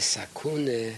ساکونه